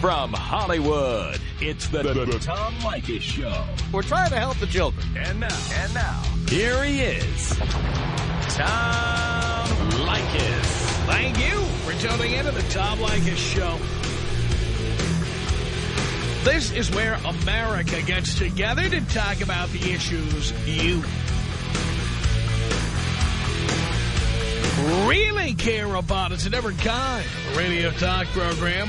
From Hollywood, it's the, the, the Tom Leykis Show. We're trying to help the children. And now, and now, here he is, Tom Leykis. Thank you for tuning in to the Tom Leykis Show. This is where America gets together to talk about the issues you really care about. It's a different kind of radio talk program.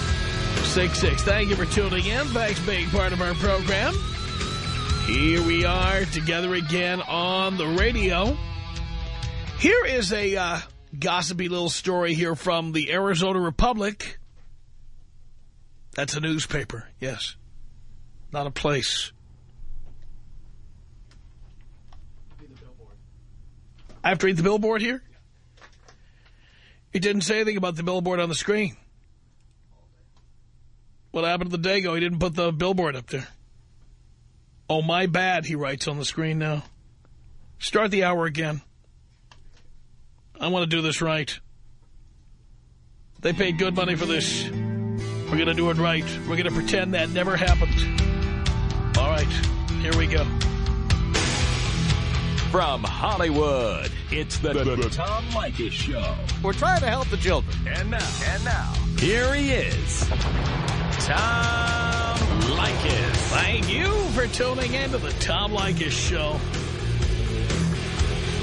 1-800-5800-866. Thank you for tuning in. Thanks for being part of our program. Here we are together again on the radio. Here is a uh, gossipy little story here from the Arizona Republic. That's a newspaper, yes. Not a place. I have to read the billboard here? It didn't say anything about the billboard on the screen. What happened to the Dago? He didn't put the billboard up there. Oh, my bad, he writes on the screen now. Start the hour again. I want to do this right. They paid good money for this. We're going to do it right. We're going to pretend that never happened. All right, here we go. From Hollywood, it's the, the, the Tom Leykis Show. We're trying to help the children. And now, and now, here he is, Tom Leykis. Thank you for tuning in to the Tom Leykis Show.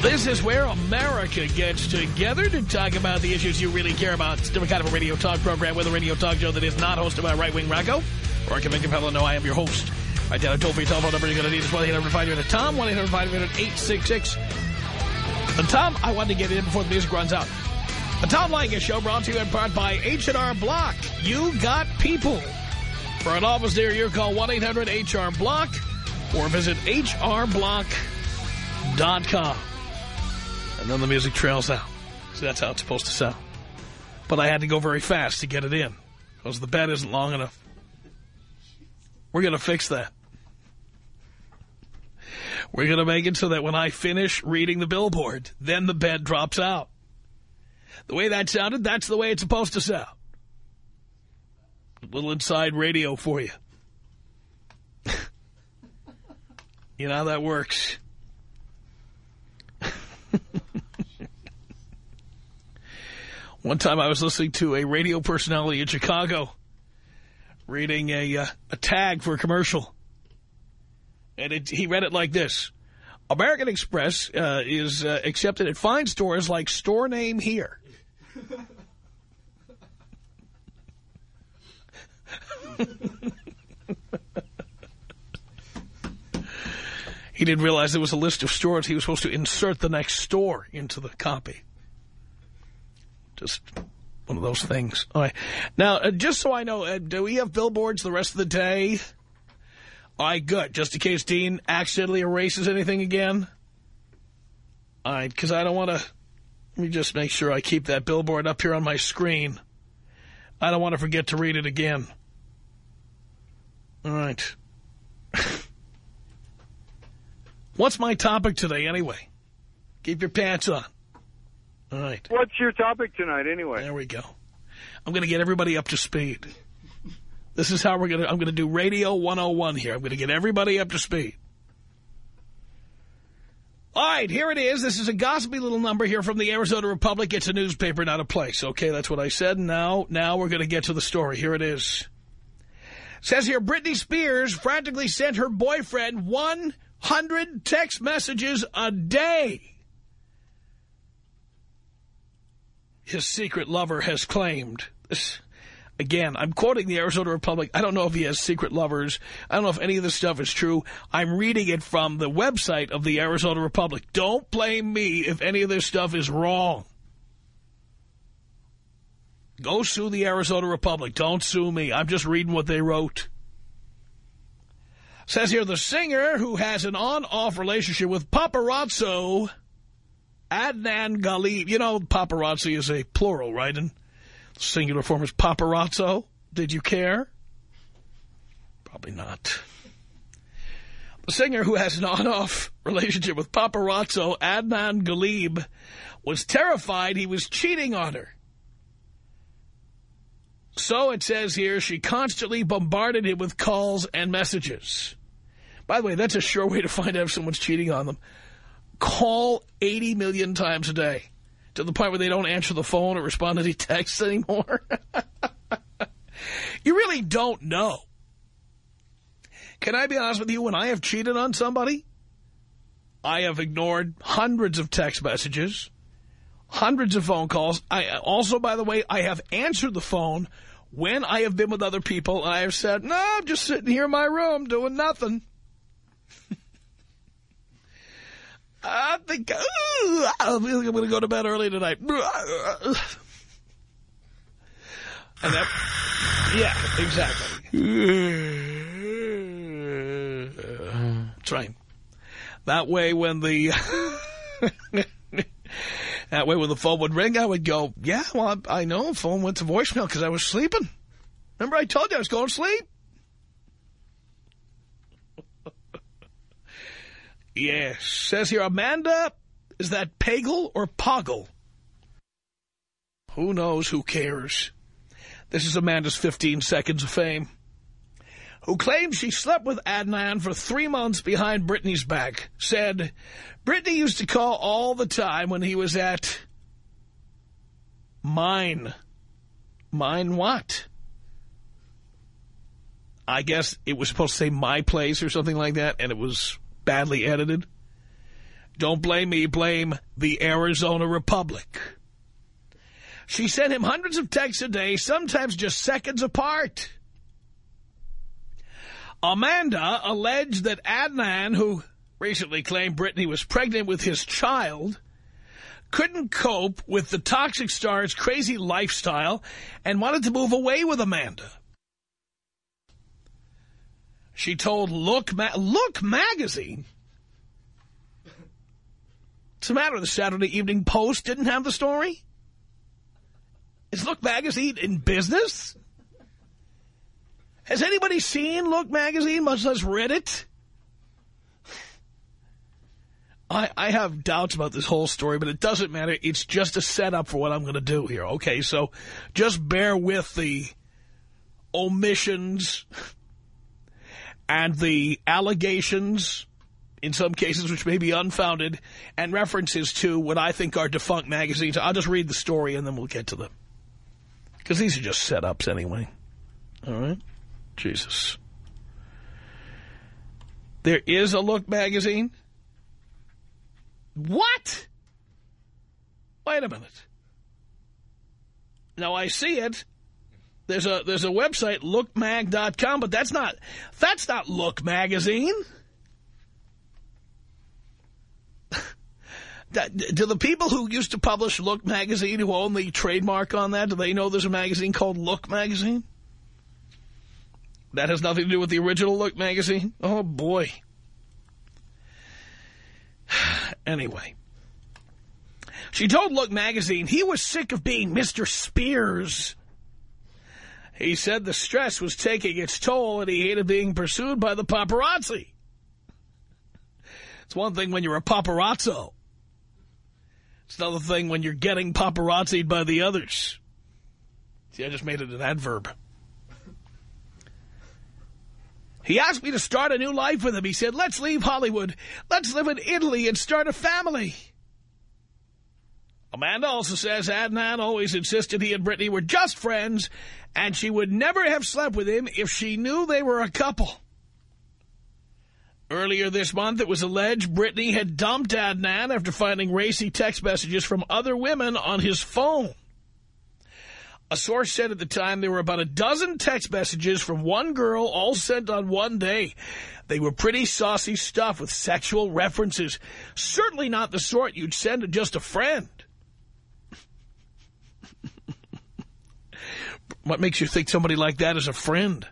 This is where America gets together to talk about the issues you really care about. It's a different kind of a radio talk program with a radio talk show that is not hosted by right-wing Rocco or a convicted fellow. No, I am your host. Right down a toll-free telephone number you're going to need is 1-800-5800-TOM, 1-800-5800-866. And Tom, I wanted to get in before the music runs out. The Tom Leykis Show brought to you in part by H&R Block. You got people. For an office near you, call 1-800-HR-BLOCK or visit hrblock.com. And then the music trails out. So that's how it's supposed to sound. But I had to go very fast to get it in because the bed isn't long enough. We're going to fix that. We're going to make it so that when I finish reading the billboard, then the bed drops out. The way that sounded, that's the way it's supposed to sound. A little inside radio for you. you know how that works. One time I was listening to a radio personality in Chicago reading a, uh, a tag for a commercial. And it, he read it like this. American Express uh, is uh, accepted at fine stores like Store Name Here. He didn't realize there was a list of stores. He was supposed to insert the next store into the copy. Just one of those things. All right. Now, uh, just so I know, uh, do we have billboards the rest of the day? All right, good. Just in case Dean accidentally erases anything again. All right, because I don't want to... Let me just make sure I keep that billboard up here on my screen. I don't want to forget to read it again. All right. What's my topic today, anyway? Keep your pants on. All right. What's your topic tonight, anyway? There we go. I'm going to get everybody up to speed. This is how we're going to, I'm going to do Radio 101 here. I'm going to get everybody up to speed. All right, here it is. This is a gossipy little number here from the Arizona Republic. It's a newspaper, not a place. Okay, that's what I said. Now, now we're going to get to the story. Here it is. It says here, Britney Spears frantically sent her boyfriend 100 text messages a day. His secret lover has claimed. This, again, I'm quoting the Arizona Republic. I don't know if he has secret lovers. I don't know if any of this stuff is true. I'm reading it from the website of the Arizona Republic. Don't blame me if any of this stuff is wrong. Go sue the Arizona Republic. Don't sue me. I'm just reading what they wrote. Says here, the singer who has an on-off relationship with paparazzo Adnan Ghalib. You know, paparazzi is a plural, right? And singular form is paparazzo. Did you care? Probably not. The singer who has an on-off relationship with paparazzo Adnan Ghalib was terrified he was cheating on her. So it says here, she constantly bombarded him with calls and messages. By the way, that's a sure way to find out if someone's cheating on them. Call 80 million times a day to the point where they don't answer the phone or respond to any texts anymore. you really don't know. Can I be honest with you? When I have cheated on somebody, I have ignored hundreds of text messages, hundreds of phone calls. I Also, by the way, I have answered the phone when I have been with other people. I have said, no, I'm just sitting here in my room doing nothing. I think uh, I like I'm going to go to bed early tonight. And that, yeah, exactly. Right. That way when the that way when the phone would ring, I would go, yeah, well, I, I know phone went to voicemail because I was sleeping. Remember I told you I was going to sleep? Yes. Says here, Amanda, is that Pagel or Poggle? Who knows? Who cares? This is Amanda's 15 seconds of fame. Who claims she slept with Adnan for three months behind Britney's back. Said, Britney used to call all the time when he was at mine. Mine what? I guess it was supposed to say my place or something like that, and it was badly edited. Don't blame me, blame the Arizona Republic. She sent him hundreds of texts a day, sometimes just seconds apart. Amanda alleged that Adnan, who recently claimed Britney was pregnant with his child, couldn't cope with the toxic star's crazy lifestyle and wanted to move away with Amanda. She told Look, Ma Look magazine. What's the matter? The Saturday Evening Post didn't have the story? Is Look magazine in business? Has anybody seen Look magazine, much less read it? I, I have doubts about this whole story, but it doesn't matter. It's just a setup for what I'm going to do here. Okay, so just bear with the omissions and the allegations, in some cases which may be unfounded, and references to what I think are defunct magazines. I'll just read the story and then we'll get to them. Because these are just setups anyway. All right? Jesus. There is a Look magazine. What? Wait a minute. Now I see it. There's a there's a website lookmag.com, but that's not that's not Look magazine. do the people who used to publish Look magazine who own the trademark on that, do they know there's a magazine called Look magazine? That has nothing to do with the original Look magazine? Oh, boy. anyway. She told Look magazine he was sick of being Mr. Spears he said the stress was taking its toll and he hated being pursued by the paparazzi. It's one thing when you're a paparazzo. It's another thing when you're getting paparazzied by the others. See, I just made it an adverb. He asked me to start a new life with him. He said, let's leave Hollywood. Let's live in Italy and start a family. Amanda also says Adnan always insisted he and Britney were just friends and she would never have slept with him if she knew they were a couple. Earlier this month, it was alleged Britney had dumped Adnan after finding racy text messages from other women on his phone. A source said at the time there were about a dozen text messages from one girl all sent on one day. They were pretty saucy stuff with sexual references. Certainly not the sort you'd send to just a friend. What makes you think somebody like that is a friend?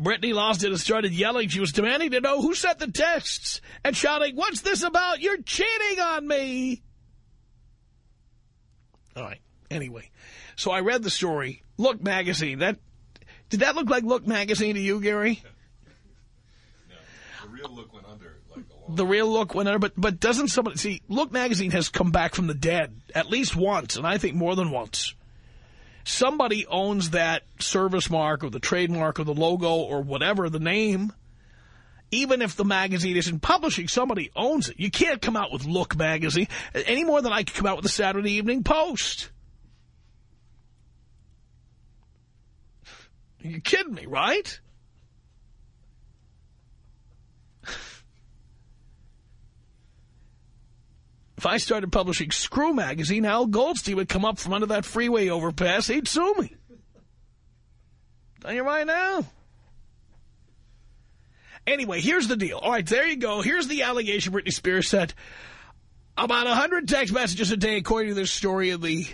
Britney lost it and started yelling. She was demanding to know who sent the texts and shouting, what's this about? You're cheating on me. All right. Anyway, so I read the story. Look magazine. That Did that look like Look magazine to you, Gary? No, the real look went under like The real Look went under. But, but doesn't somebody... See, Look magazine has come back from the dead at least once, and I think more than once. Somebody owns that service mark or the trademark or the logo or whatever, the name. Even if the magazine isn't publishing, somebody owns it. You can't come out with Look magazine any more than I could come out with the Saturday Evening Post. You're kidding me, right? If I started publishing Screw magazine, Al Goldstein would come up from under that freeway overpass. He'd sue me. Tell you right now. Anyway, here's the deal. All right, there you go. Here's the allegation Britney Spears said. About 100 text messages a day, according to this story in the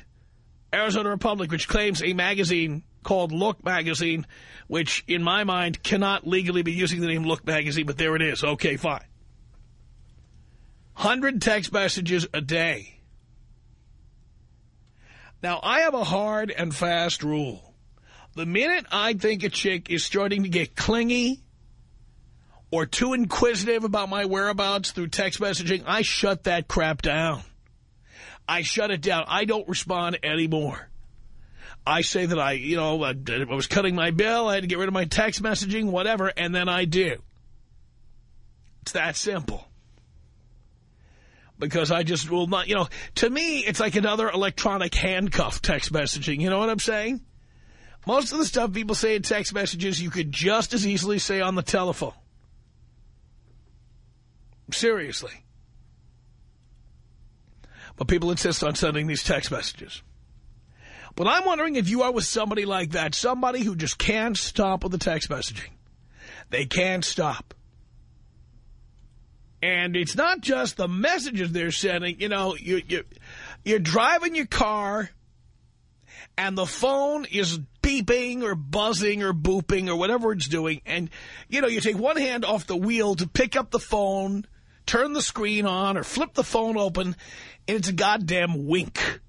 Arizona Republic, which claims a magazine called Look Magazine, which, in my mind, cannot legally be using the name Look Magazine, but there it is. Okay, fine. 100 text messages a day. Now, I have a hard and fast rule. The minute I think a chick is starting to get clingy or too inquisitive about my whereabouts through text messaging, I shut that crap down. I shut it down. I don't respond anymore. I say that I, you know, I was cutting my bill, I had to get rid of my text messaging, whatever, and then I do. It's that simple. Because I just will not, you know, to me, it's like another electronic handcuff text messaging. You know what I'm saying? Most of the stuff people say in text messages, you could just as easily say on the telephone. Seriously. But people insist on sending these text messages. But I'm wondering if you are with somebody like that, somebody who just can't stop with the text messaging. They can't stop. And it's not just the messages they're sending. You know, you, you, you're driving your car and the phone is beeping or buzzing or booping or whatever it's doing. And, you know, you take one hand off the wheel to pick up the phone, turn the screen on or flip the phone open, and it's a goddamn wink.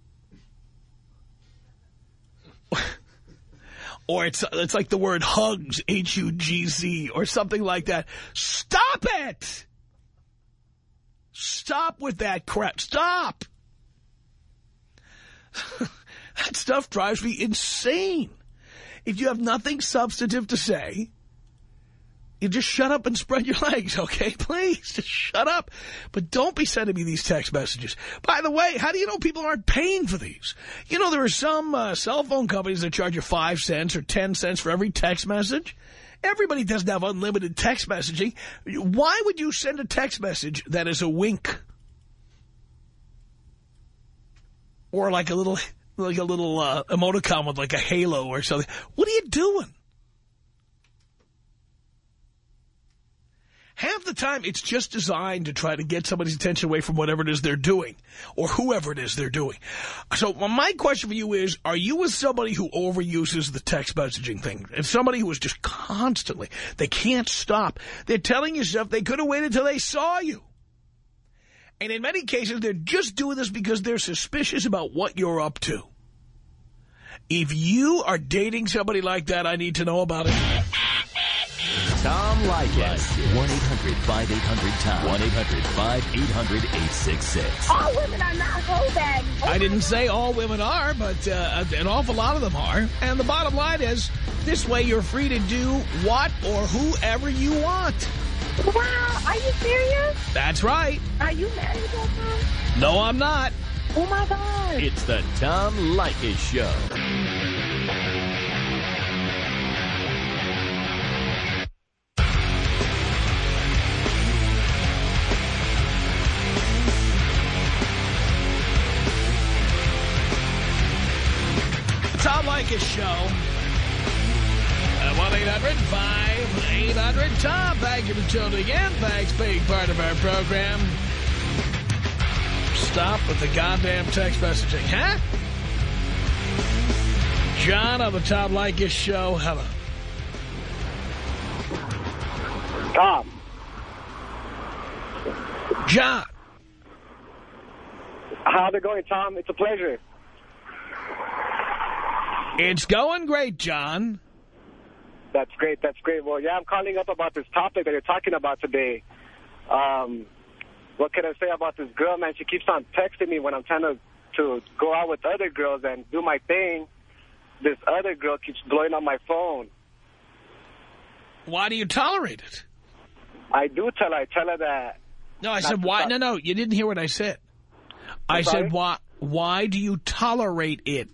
or it's it's like the word hugs, H-U-G-Z, or something like that. Stop it! Stop with that crap. Stop! that stuff drives me insane. If you have nothing substantive to say, you just shut up and spread your legs, okay? Please, just shut up. But don't be sending me these text messages. By the way, how do you know people aren't paying for these? You know, there are some uh, cell phone companies that charge you five cents or ten cents for every text message. Everybody doesn't have unlimited text messaging. Why would you send a text message that is a wink? Or like a little, like a little uh, emoticon with like a halo or something. What are you doing? Half the time, it's just designed to try to get somebody's attention away from whatever it is they're doing or whoever it is they're doing. So my question for you is, are you with somebody who overuses the text messaging thing? And somebody who is just constantly, they can't stop. They're telling you stuff they could have waited until they saw you. And in many cases, they're just doing this because they're suspicious about what you're up to. If you are dating somebody like that, I need to know about it. Tom Leykis. 1-800-5800-TOM. 1-800-5800-866. All women are not hoe bags. I didn't say all women are, but uh, an awful lot of them are. And the bottom line is, this way you're free to do what or whoever you want. Wow, are you serious? That's right. Are you married, Tom? No, I'm not. Oh, my God. It's the Tom Leykis Show. Tom Leykis Show. At 1-800-5800-TOM. Thank you for tuning in. Thanks for being part of our program. Stop with the goddamn text messaging, huh? John on the Tom Leykis Show. Hello. Tom. John. How's it going, Tom? It's a pleasure. It's going great, John. That's great. That's great. Well, yeah, I'm calling up about this topic that you're talking about today. Um, what can I say about this girl, man? She keeps on texting me when I'm trying to, to go out with other girls and do my thing. This other girl keeps blowing up my phone. Why do you tolerate it? I do tell her. I tell her that. No, I said why. stop. No, no, you didn't hear what I said. I sorry? said why. Why do you tolerate it?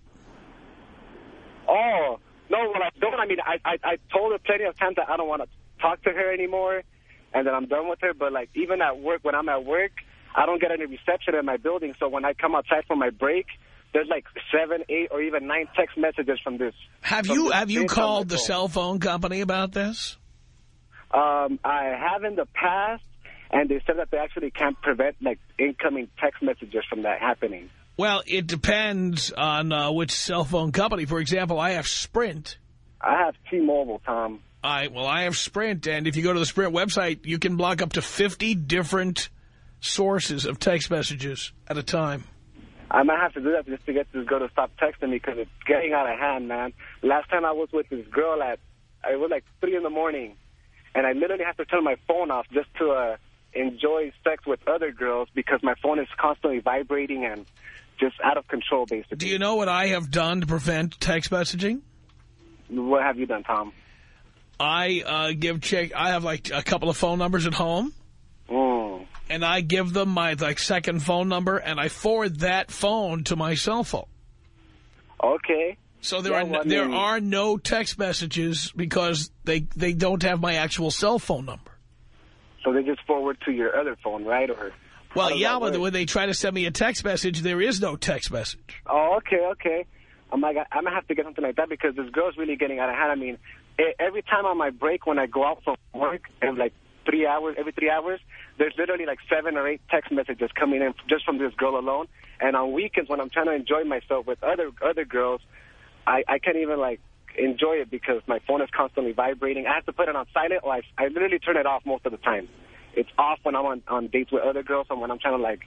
Oh, no, well, I don't. I mean, I, I, I told her plenty of times that I don't want to talk to her anymore and that I'm done with her. But, like, even at work, when I'm at work, I don't get any reception in my building. So when I come outside for my break, there's like seven, eight, or even nine text messages from this. Have from you this have you bitch on my called the phone. cell phone company about this? Um, I have in the past, and they said that they actually can't prevent, like, incoming text messages from that happening. Well, it depends on uh, which cell phone company. For example, I have Sprint. I have T-Mobile, Tom. I well, I have Sprint, and if you go to the Sprint website, you can block up to 50 different sources of text messages at a time. I might have to do that just to get this girl to stop texting me because it's getting out of hand, man. Last time I was with this girl at, it was like 3 in the morning, and I literally have to turn my phone off just to uh, enjoy sex with other girls because my phone is constantly vibrating and just out of control, basically. Do you know what I have done to prevent text messaging? What have you done, Tom? I uh, give check. I have like a couple of phone numbers at home, Mm. and I give them my like second phone number, and I forward that phone to my cell phone. Okay. So there Yeah, are well, I there are no text messages because they they don't have my actual cell phone number. So they just forward to your other phone, right? Or Well, yeah, but when they try to send me a text message, there is no text message. Oh, okay, okay. Oh, I'm like, I'm gonna have to get something like that because this girl's really getting out of hand. I mean, every time on my break when I go out from work, and like three hours, every three hours, there's literally like seven or eight text messages coming in just from this girl alone. And on weekends when I'm trying to enjoy myself with other other girls, I I can't even like enjoy it because my phone is constantly vibrating. I have to put it on silent, or I I literally turn it off most of the time. It's off when I'm on on dates with other girls, and when I'm trying to like,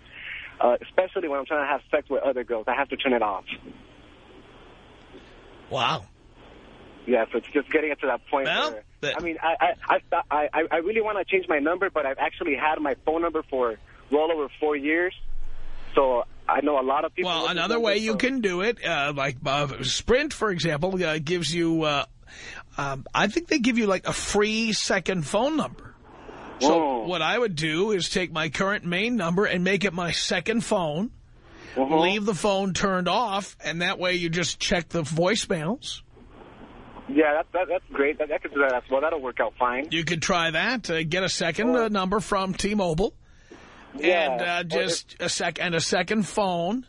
uh, especially when I'm trying to have sex with other girls, I have to turn it off. Wow. Yeah, so it's just getting it to that point Well, where, I mean, I I I I, I really want to change my number, but I've actually had my phone number for well over four years, so I know a lot of people. Well, another way you can do it, uh, like uh, Sprint, for example, uh, gives you, uh, um, I think they give you like a free second phone number. So what I would do is take my current main number and make it my second phone, Mhm. leave the phone turned off, and that way you just check the voicemails. Yeah, that, that that's great. That, I could do that as well. That'll work out fine. You could try that. Uh, get a second uh, number from T-Mobile, Yeah. and uh, just a sec and a second phone.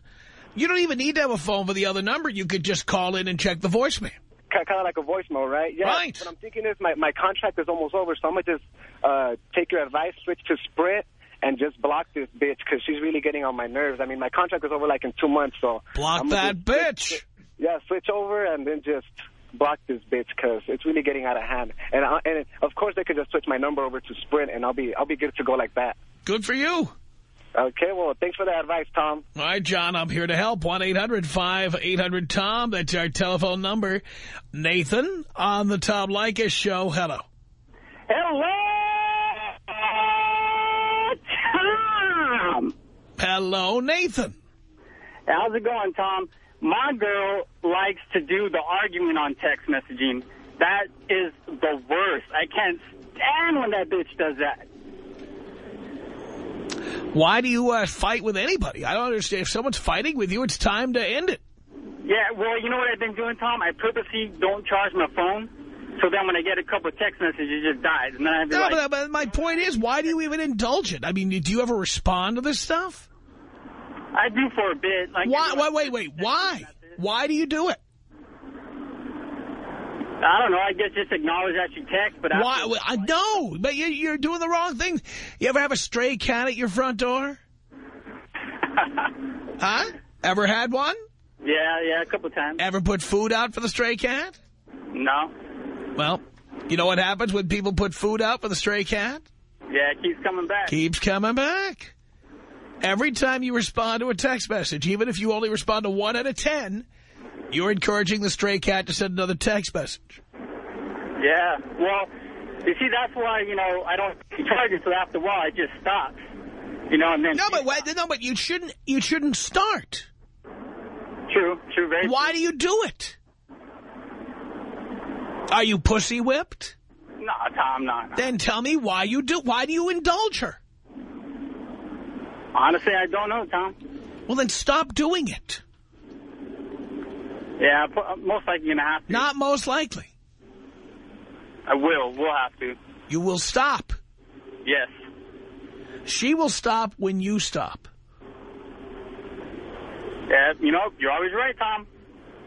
You don't even need to have a phone for the other number. You could just call in and check the voicemail. kind of like a voicemail, right? Yeah. Right. What I'm thinking is my, my contract is almost over, so I'm going to just uh, take your advice, switch to Sprint, and just block this bitch because she's really getting on my nerves. I mean, my contract is over like in two months, so... Block I'm that just switch- bitch. Yeah, switch over and then just block this bitch because it's really getting out of hand. And I, and of course they could just switch my number over to Sprint and I'll be I'll be good to go like that. Good for you. Okay, well, thanks for the advice, Tom. All right, John, I'm here to help. 1-800-5800-TOM. That's our telephone number. Nathan on the Tom Leykis show. Hello. Hello, Hello, Nathan. How's it going, Tom? My girl likes to do the argument on text messaging. That is the worst. I can't stand when that bitch does that. Why do you uh, fight with anybody? I don't understand. If someone's fighting with you, it's time to end it. Yeah, well, you know what I've been doing, Tom? I purposely don't charge my phone, so then when I get a couple of text messages, it just dies. And then I have to No, like, but, my point is, why do you even indulge it? I mean, do you ever respond to this stuff? I do for a bit. Like, Why? Wait, wait, wait. Why? Why do you do it? I don't know. I guess just acknowledge that you text, but Why? I know, but you- you're doing the wrong thing. You ever have a stray cat at your front door? Huh? Ever had one? yeah, yeah, a couple times. Ever put food out for the stray cat? No. Well, You know what happens when people put food out for the stray cat? Yeah, it keeps coming back. Keeps coming back. Every time you respond to a text message, even if you only respond to one out of ten, you're encouraging the stray cat to send another text message. Yeah, well, you see, that's why, you know, I don't charge it, so after a while I just stop. You know, and then... No, but wait, no, but you shouldn't. You shouldn't start. True, true, very Why do you do it? Are you pussy whipped? No, Tom, not. Then tell me why you do. Why do you indulge her? Honestly, I don't know, Tom. Well, then stop doing it. Yeah, uh, most likely going to have to. Not most likely. I will. We'll have to. You will stop. Yes. She will stop when you stop. Yeah, you know, you're always right, Tom.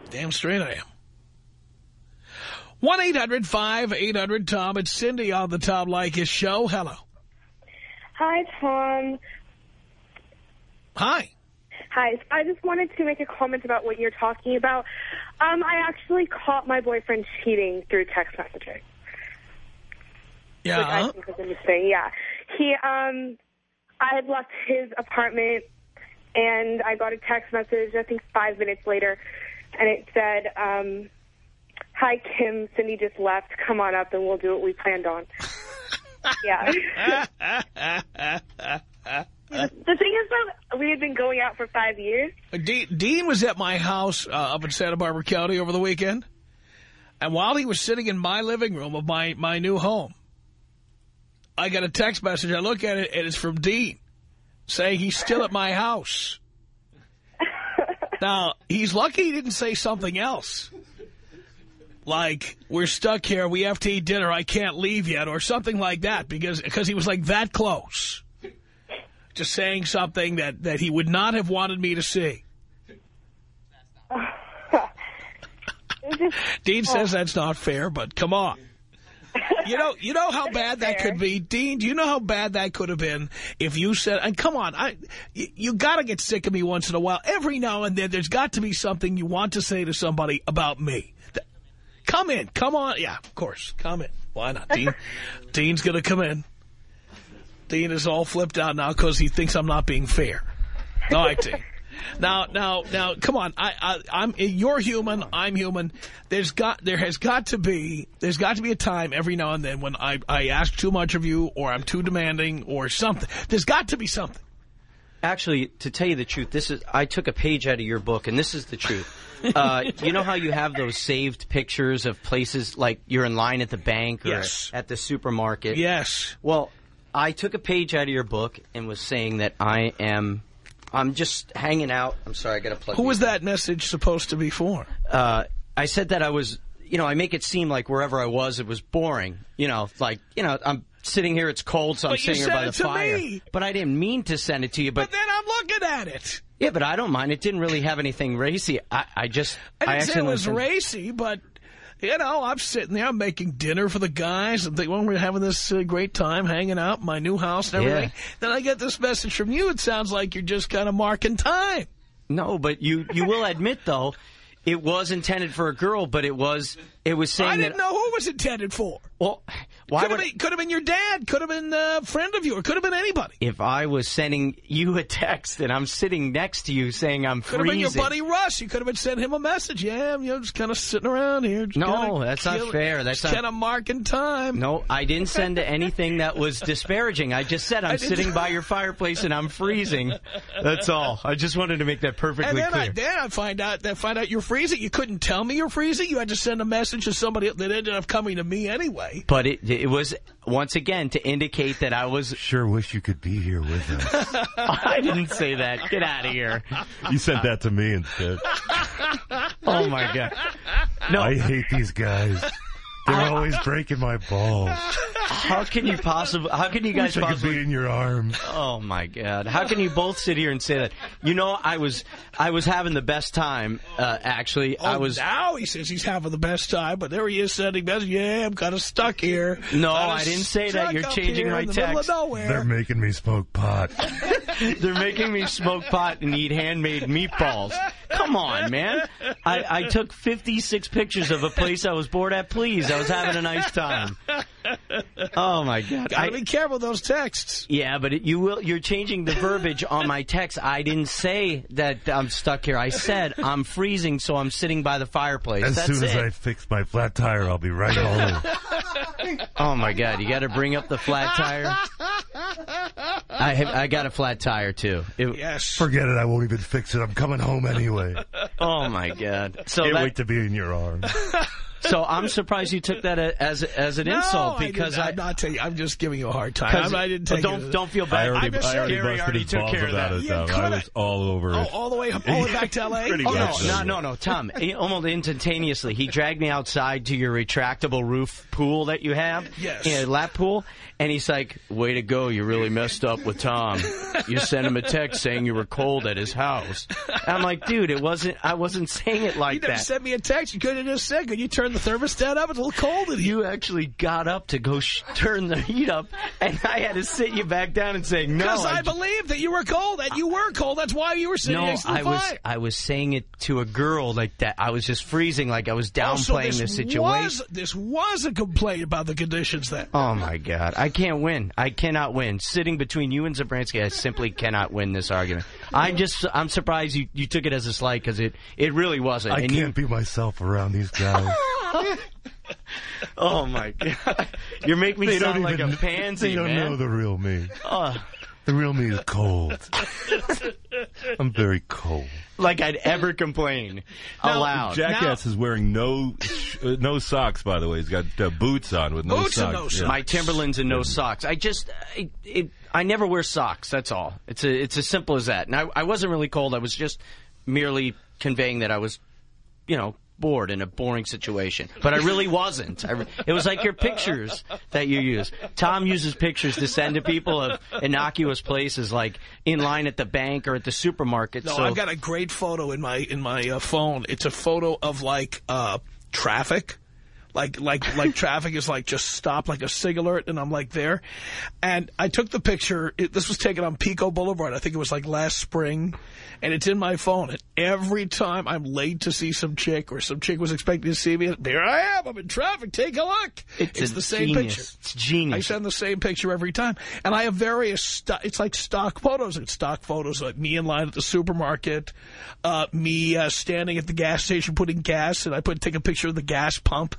Damn straight I am. 1-800-5800-TOM. It's Cindy on the Tom Leykis show. Hello. Hi, Tom. Hi. Hi. I just wanted to make a comment about what you're talking about. Um, I actually caught my boyfriend cheating through text messaging. Which I Yeah. think was. Yeah. He, um, I had left his apartment and I got a text message, I think five minutes later, and it said, um, Hi, Kim. Cindy just left. Come on up and we'll do what we planned on. yeah. the thing is, though, we had been going out for five years. De Dean was at my house uh, up in Santa Barbara County over the weekend. And while he was sitting in my living room of my, my new home, I got a text message. I look at it, and it's from Dean saying he's still at my house. Now, he's lucky he didn't say something else. Like, we're stuck here, we have to eat dinner, I can't leave yet, or something like that, because because he was like that close. Just saying something that, that he would not have wanted me to see. Just, Dean says oh. that's not fair, but come on. You know, you know how bad that could be, Dean. Do you know how bad that could have been if you said? And come on, I, you, you got to get sick of me once in a while. Every now and then, there's got to be something you want to say to somebody about me. Come in, come on. Yeah, of course, come in. Why not, Dean? Dean's gonna come in. Dean is all flipped out now because he thinks I'm not being fair. All right, Dean. Now, now, now, come on. I, I, I'm. You're human. I'm human. There's got. There has got to be. There's got to be a time every now and then when I, I ask too much of you, or I'm too demanding, or something. There's got to be something. Actually, to tell you the truth, this is I took a page out of your book, and this is the truth. Uh, you know how you have those saved pictures of places like you're in line at the bank or Yes. at the supermarket? Yes. Well, I took a page out of your book and was saying that I am, I'm just hanging out. I'm sorry, I got to plug. Who was that message supposed to be for? uh, I said that I was, you know, I make it seem like wherever I was, it was boring. You know, like, you know, I'm sitting here, it's cold, so I'm But sitting here by the fire. me. But I didn't mean to send it to you. But, But then I'm looking at it. yeah, but I don't mind. It didn't really have anything racy. I, I just, I didn't say it was sent- racy, but you know, I'm sitting there, I'm making dinner for the guys, and think, well, we're having this uh, great time hanging out in my new house and everything. Yeah. Then I get this message from you. It sounds like you're just kind of marking time. No, but you, you will admit though, it was intended for a girl, but it was, it was saying I didn't that. know who it was intended for. Well, why Could have, would been, could have been your dad. Could have been a friend of yours. Could have been anybody. if I was sending you a text and I'm sitting next to you saying I'm Could have been freezing? your buddy Russ. You could have been sending him a message. Yeah, I'm you know, just kind of sitting around here. No, that's not kill- fair. That's kind of marking time. No, I didn't send anything that was disparaging. I just said I'm sitting by your fireplace and I'm freezing. That's all. I just wanted to make that perfectly And then I, clear. then I find out that find out you're freezing. You couldn't tell me you're freezing. You had to send a message to somebody that ended up coming to me anyway. But it it was once again to indicate that I was. Sure wish you could be here with us. I didn't say that. Get out of here. you sent that to me instead. Oh my god. No, I hate these guys. They're always breaking my balls. how can you possibly? How can you guys Wish I could possibly? be in your arms. Oh my God! How can you both sit here and say that? You know, I was I was having the best time. Uh, actually, I Oh, was. now he says he's having the best time, but there he is sending messages. Yeah, I'm kind of stuck here. No, Kinda I didn't say that. You're changing my in the middle of text. nowhere. They're making me smoke pot. They're making me smoke pot and eat handmade meatballs. Come on, man. I, I took 56 pictures of a place I was bored at. Please, I was having a nice time. Oh my God! Gotta I- be careful with those texts. yeah, but it, you will. You're changing the verbiage on my text. I didn't say that I'm stuck here. I said I'm freezing, so I'm sitting by the fireplace. As That's soon as it. I fix my flat tire, I'll be right home. Oh my God! You got to bring up the flat tire. I have. I got a flat tire too. It- Yes. Forget it. I won't even fix it. I'm coming home anyway. oh my God! So Can't that, wait to be in your arms. so I'm surprised you took that as as an No, insult because didn't. I. I'm not taking. I'm just giving you a hard time. 'cause- I'm, I didn't take don't it. don't feel bad. I'm just I already saying- Gary busted already his took balls care of about that. it, though. I was all over Oh, it. all the way, all the way back to L.A. Oh, no, no. no, no, no, Tom. Eh, almost instantaneously, he dragged me outside to your retractable roof pool that you have. Yes. Yeah, lap pool. And he's like, way to go, you really messed up with Tom. You sent him a text saying you were cold at his house. I'm like, dude, it wasn't, I wasn't saying it You like never that. sent me a text. You could have just said, "Could you turn the thermostat up? It's a little cold in here." You actually got up to go sh- turn the heat up, and I had to sit you back down and say, no. Because I believed that you were cold, and you were cold. That's why you were sitting no, next to the I was. I was saying it to a girl like that. I was just freezing, like I was downplaying this the situation. Was, this was a complaint about the conditions then. Oh my God! I can't win. I cannot win. Sitting between you and Zabransky, I simply cannot win this argument. I'm just, I'm surprised you, you took it as a slight because it, it really wasn't. I and can't be myself around these guys. oh my god! You're making me They sound like even, a pansy, They don't man. know the real me. Oh, The real me is cold. I'm very cold. like I'd ever complain aloud. Jackass is wearing no uh, no socks. By the way, he's got uh, boots on with no socks. Boots and socks. no Yeah. socks. My Timberlands and no socks. I just, I, it, I never wear socks. That's all. It's a, it's as simple as that. And I, I wasn't really cold. I was just merely conveying that I was, you know, bored in a boring situation. But I really wasn't. I, re- it was like your pictures that you use. Tom uses pictures to send to people of innocuous places, like in line at the bank or at the supermarket. No, so I've got a great photo in my in my uh, phone. It's a photo of like uh, traffic. Like like like traffic is like just stopped like a sig alert, and I'm like there, and I took the picture. It, this was taken on Pico Boulevard. I think it was like last spring, and it's in my phone. And every time I'm late to see some chick or some chick was expecting to see me, there I am. I'm in traffic. Take a look. It's a the same genius. picture. It's genius. I send the same picture every time, and I have various. It's like stock photos. It's stock photos like me in line at the supermarket, uh, me uh, standing at the gas station putting gas, and I put take a picture of the gas pump.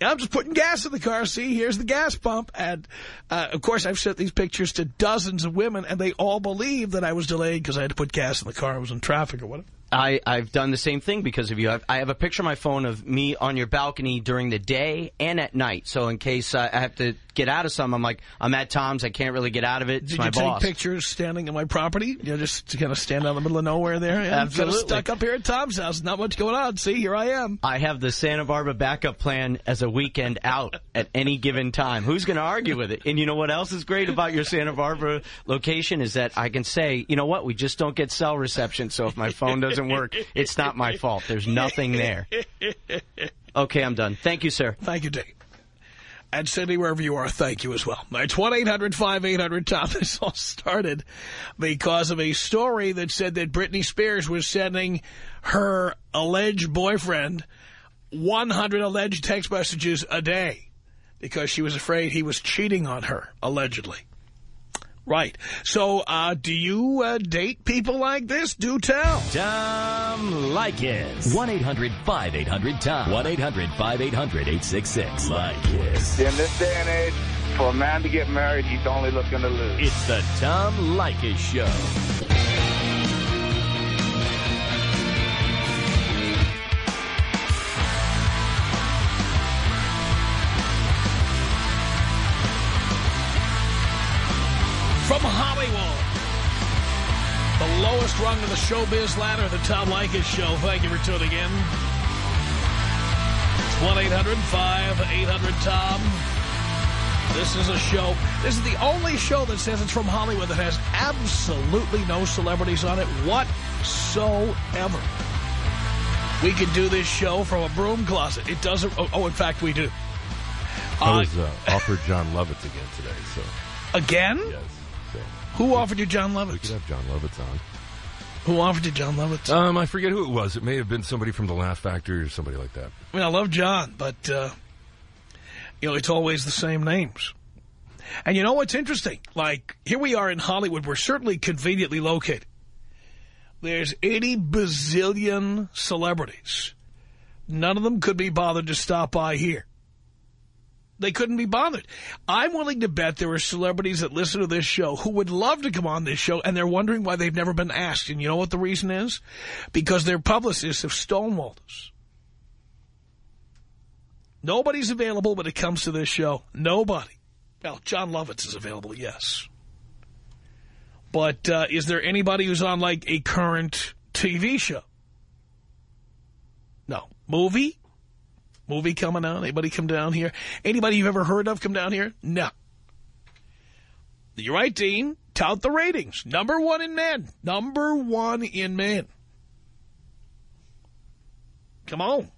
I'm just putting gas in the car. See, here's the gas pump. And, uh, of course, I've sent these pictures to dozens of women, and they all believe that I was delayed because I had to put gas in the car. I was in traffic or whatever. I, I've done the same thing because of you. I've, I have a picture on my phone of me on your balcony during the day and at night. So in case uh, I have to get out of some, I'm like, I'm at Tom's. I can't really get out of it. It's Did my you take boss. pictures standing in my property? You know, just kind of stand out in the middle of nowhere there? Yeah, Absolutely. stuck up here at Tom's house. Not much going on. See, here I am. I have the Santa Barbara backup plan as a weekend out at any given time. Who's going to argue with it? And you know what else is great about your Santa Barbara location is that I can say, you know what, we just don't get cell reception. So if my phone doesn't work, it's not my fault. There's nothing there. Okay, I'm done. Thank you, sir. Thank you, Dick. And Cindy, wherever you are, thank you as well. It's 1-800-5800-TOM. This all started because of a story that said that Britney Spears was sending her alleged boyfriend 100 alleged text messages a day because she was afraid he was cheating on her, allegedly. Right. So, uh, do you uh, date people like this? Do tell. Tom Leykis. 1-800-5800-TOM. 1-800-5800-866. Leykis. In this day and age, for a man to get married, he's only looking to lose. It's the Tom Leykis Show. Lowest rung of the showbiz ladder, the Tom Leykis Show. Thank you for tuning in. It's 1-800-5800-TOM. This is a show. This is the only show that says it's from Hollywood that has absolutely no celebrities on it whatsoever. We could do this show from a broom closet. It doesn't... Oh, oh, in fact, we do. I Uh, was uh, offered Jon Lovitz again today, so again? yes. So Who offered you Jon Lovitz? we could have Jon Lovitz on. Who offered you Jon Lovitz? Um, I forget who it was. It may have been somebody from the Laugh Factory or somebody like that. I mean, I love John, but, uh, you know, it's always the same names. And you know what's interesting? Like, here we are in Hollywood. We're certainly conveniently located. There's 80 bazillion celebrities. None of them could be bothered to stop by here. They couldn't be bothered. I'm willing to bet there are celebrities that listen to this show who would love to come on this show, and they're wondering why they've never been asked. And you know what the reason is? Because their publicists have stonewalled us. Nobody's available when it comes to this show. Nobody. Well, Jon Lovitz is available, yes. But uh, is there anybody who's on, like, a current TV show? No. Movie? Movie coming out? Anybody come down here? Anybody you've ever heard of come down here? No. You're right, Dean. Tout the ratings. Number one in men. Number one in men. Come on.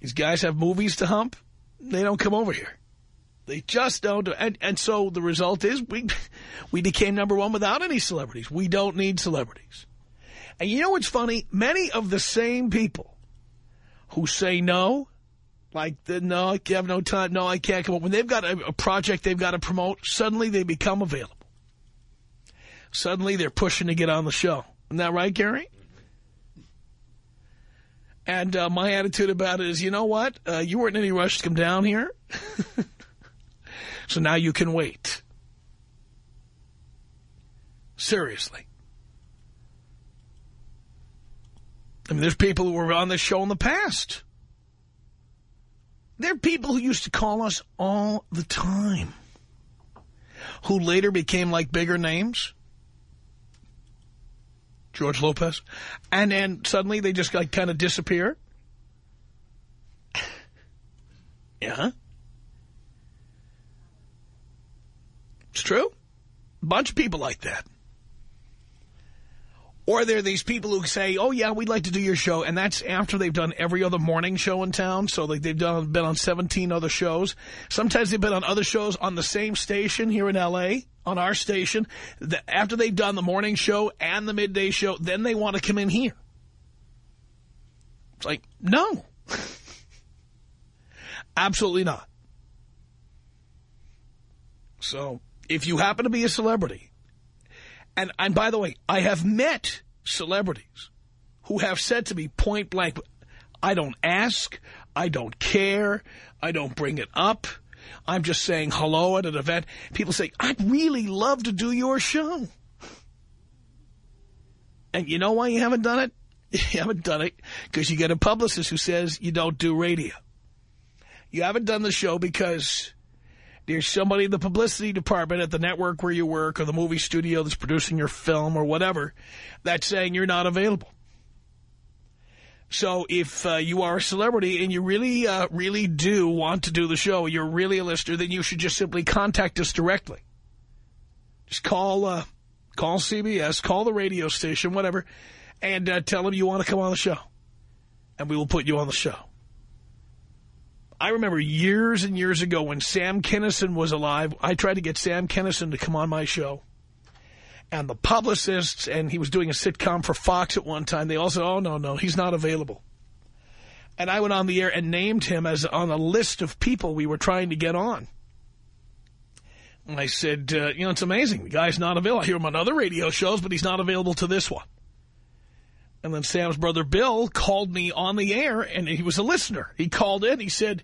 These guys have movies to hump. They don't come over here. They just don't. Do, and, and so the result is we, we became number one without any celebrities. We don't need celebrities. And you know what's funny? Many of the same people who say no, like, the, no, I have no time, no, I can't come up. When they've got a, a project they've got to promote, suddenly they become available. Suddenly they're pushing to get on the show. Isn't that right, Gary? And uh, my attitude about it is, you know what? Uh, you weren't in any rush to come down here. so now you can wait. Seriously. I mean, there's people who were on this show in the past. There are people who used to call us all the time. Who later became like bigger names. George Lopez. And then suddenly they just like kind of disappear. yeah. It's true. A bunch of people like that. Or there are these people who say, oh, yeah, we'd like to do your show. And that's after they've done every other morning show in town. So like they've done been on 17 other shows. Sometimes they've been on other shows on the same station here in L.A., on our station. The, after they've done the morning show and the midday show, then they want to come in here. It's like, no. Absolutely not. So if you happen to be a celebrity, and, and by the way, I have met celebrities who have said to me point blank, I don't ask, I don't care, I don't bring it up. I'm just saying hello at an event. People say, I'd really love to do your show. And you know why you haven't done it? You haven't done it because you get a publicist who says you don't do radio. You haven't done the show because there's somebody in the publicity department at the network where you work or the movie studio that's producing your film or whatever that's saying you're not available. So if uh, you are a celebrity and you really, uh, really do want to do the show, you're really a listener, then you should just simply contact us directly. Just call, uh, call CBS, call the radio station, whatever, and uh, tell them you want to come on the show. And we will put you on the show. I remember years and years ago when Sam Kinison was alive, I tried to get Sam Kinison to come on my show. And the publicists, and he was doing a sitcom for Fox at one time, they all said, oh, no, no, he's not available. And I went on the air and named him as on a list of people we were trying to get on. And I said, uh, you know, it's amazing. The guy's not available. I hear him on other radio shows, but he's not available to this one. And then Sam's brother Bill called me on the air, and he was a listener. He called in. He said,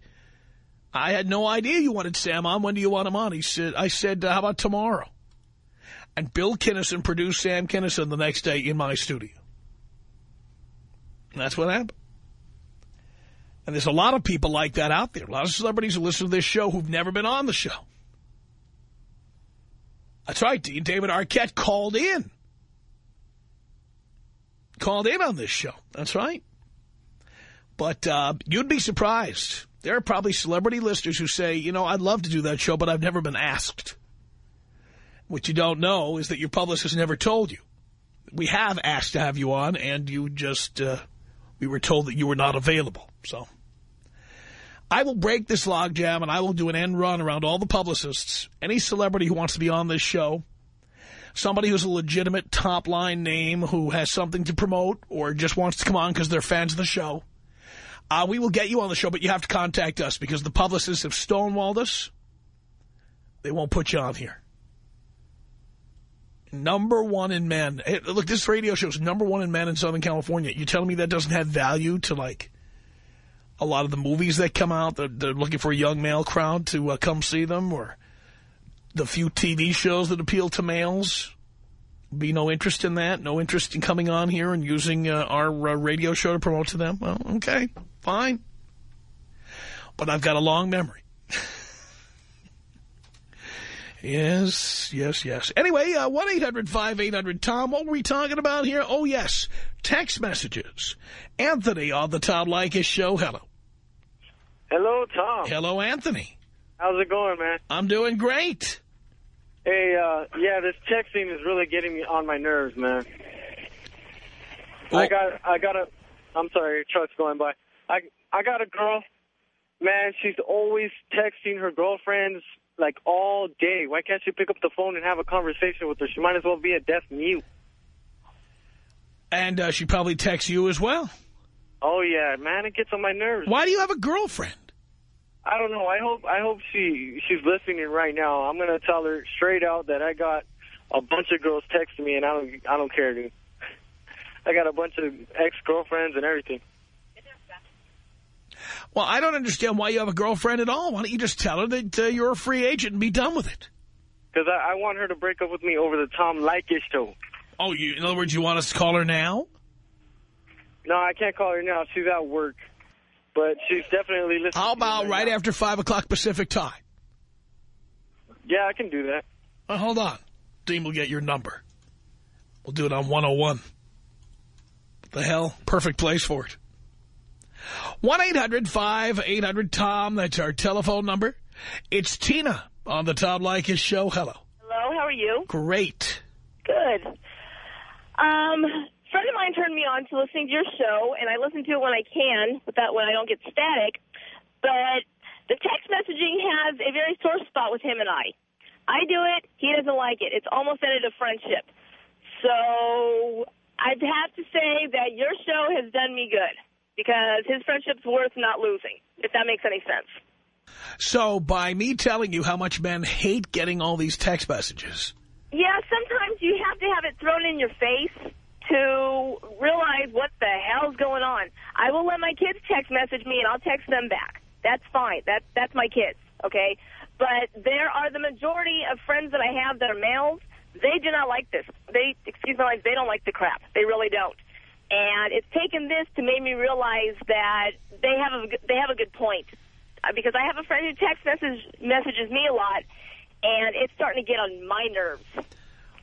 I had no idea you wanted Sam on. When do you want him on? He said, I said, how about tomorrow? And Bill Kinison produced Sam Kinison the next day in my studio. And that's what happened. And there's a lot of people like that out there. A lot of celebrities who listen to this show who've never been on the show. That's right. Dean David Arquette called in called in on this show. That's right. But uh, you'd be surprised. There are probably celebrity listeners who say, you know, I'd love to do that show, but I've never been asked. What you don't know is that your publicist never told you. We have asked to have you on, and you just, uh, we were told that you were not available. So I will break this logjam, and I will do an end run around all the publicists. Any celebrity who wants to be on this show, somebody who's a legitimate top-line name who has something to promote or just wants to come on because they're fans of the show, uh, we will get you on the show, but you have to contact us because the publicists have stonewalled us. They won't put you on here. Number one in men. Hey, look, this radio show is number one in men in Southern California. You telling me that doesn't have value to, like, a lot of the movies that come out? They're, they're looking for a young male crowd to uh, come see them or the few TV shows that appeal to males? Be no interest in that? No interest in coming on here and using uh, our uh, radio show to promote to them? Well, okay, fine. But I've got a long memory. Yes, yes, yes. Anyway, uh, 1-800-5800-TOM. What were we talking about here? Oh, yes, text messages. Anthony on the Tom Leykis show. Hello. Hello, Tom. Hello, Anthony. How's it going, man? I'm doing great. Hey, uh, yeah, this texting is really getting me on my nerves, man. I got, I got a, I'm sorry, truck's going by. I, I got a girl, man, she's always texting her girlfriends, like, all day. Why can't she pick up the phone and have a conversation with her? She might as well be a deaf mute. And uh, she probably texts you as well. Oh, yeah, man, it gets on my nerves. Why do you have a girlfriend? I don't know. I hope I hope she she's listening right now. I'm gonna tell her straight out that I got a bunch of girls texting me, and I don't I don't care, dude. I got a bunch of ex girlfriends and everything. Well, I don't understand why you have a girlfriend at all. Why don't you just tell her that uh, you're a free agent and be done with it? Because I, I want her to break up with me over the Tom Leykis show. Oh, you, in other words, you want us to call her now? No, I can't call her now. She's at work. But she's definitely listening. How about to me right after 5 o'clock Pacific time? Yeah, I can do that. Uh, hold on. Dean will get your number. We'll do it on 101. What the hell? Perfect place for it. 1-800-5800-TOM. That's our telephone number. It's Tina on the Tom Leykis show. Hello. Hello, how are you? Great. Good. Um, a friend of mine turned me on to listening to your show, and I listen to it when I can, but that when I don't get static. But the text messaging has a very sore spot with him and I. I do it, he doesn't like it. It's almost ended a friendship. So I'd have to say that your show has done me good because his friendship's worth not losing, if that makes any sense. So by me telling you how much men hate getting all these text messages, Yeah, sometimes you have to have it thrown in your face to realize what the hell's going on. I will let my kids text message me, and I'll text them back. That's fine. That, that's my kids, okay? But there are the majority of friends that I have that are males. They do not like this. They, excuse my language, they don't like the crap. They really don't. And it's taken this to make me realize that they have a, they have a good point. Uh, Because I have a friend who text message, messages me a lot, and it's starting to get on my nerves.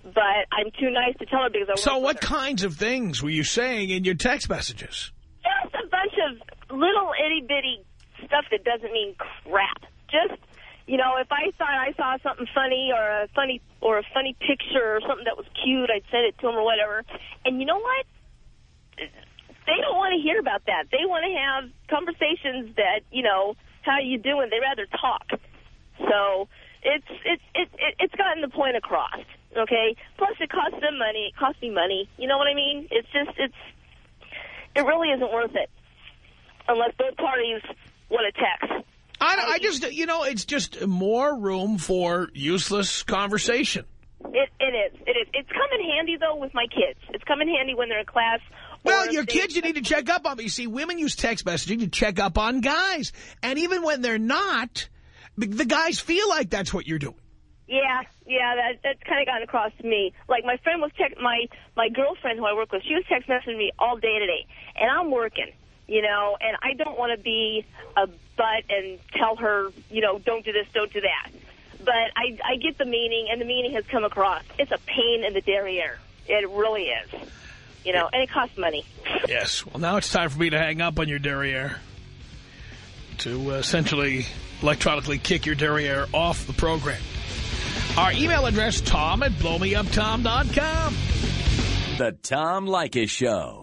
But I'm too nice to tell her because I so what kinds of things were you saying in your text messages? Just a bunch of little itty-bitty stuff that doesn't mean crap. Just, you know, if I thought I saw something funny or a funny or a funny picture or something that was cute, I'd send it to them or whatever. And you know what? They don't want to hear about that. They want to have conversations that, you know, how you doing? They rather talk. So it's it's it, it, it's gotten the point across. Okay. Plus, it costs them money. It costs me money. You know what I mean? It's just it's it really isn't worth it unless both parties want to text. I, I just, you know, it's just more room for useless conversation. It it is. It is. It's come in handy though with my kids. It's come in handy when they're in class. Well, your kids, you need to check up on. You see, women use text messaging to check up on guys. And even when they're not, the- the guys feel like that's what you're doing. Yeah, yeah, that that's kind of gotten across to me. Like my friend was text my my girlfriend who I work with. She was text messaging me all day today, and I'm working, you know, and I don't want to be a butt and tell her, you know, don't do this, don't do that. But I I get the meaning, and the meaning has come across. It's a pain in the derriere. It really is, you know, and it costs money. Yes. Well, now it's time for me to hang up on your derriere. To uh, essentially electronically kick your derriere off the program. Our email address, tom at blowmeuptom.com. The Tom Leykis Show.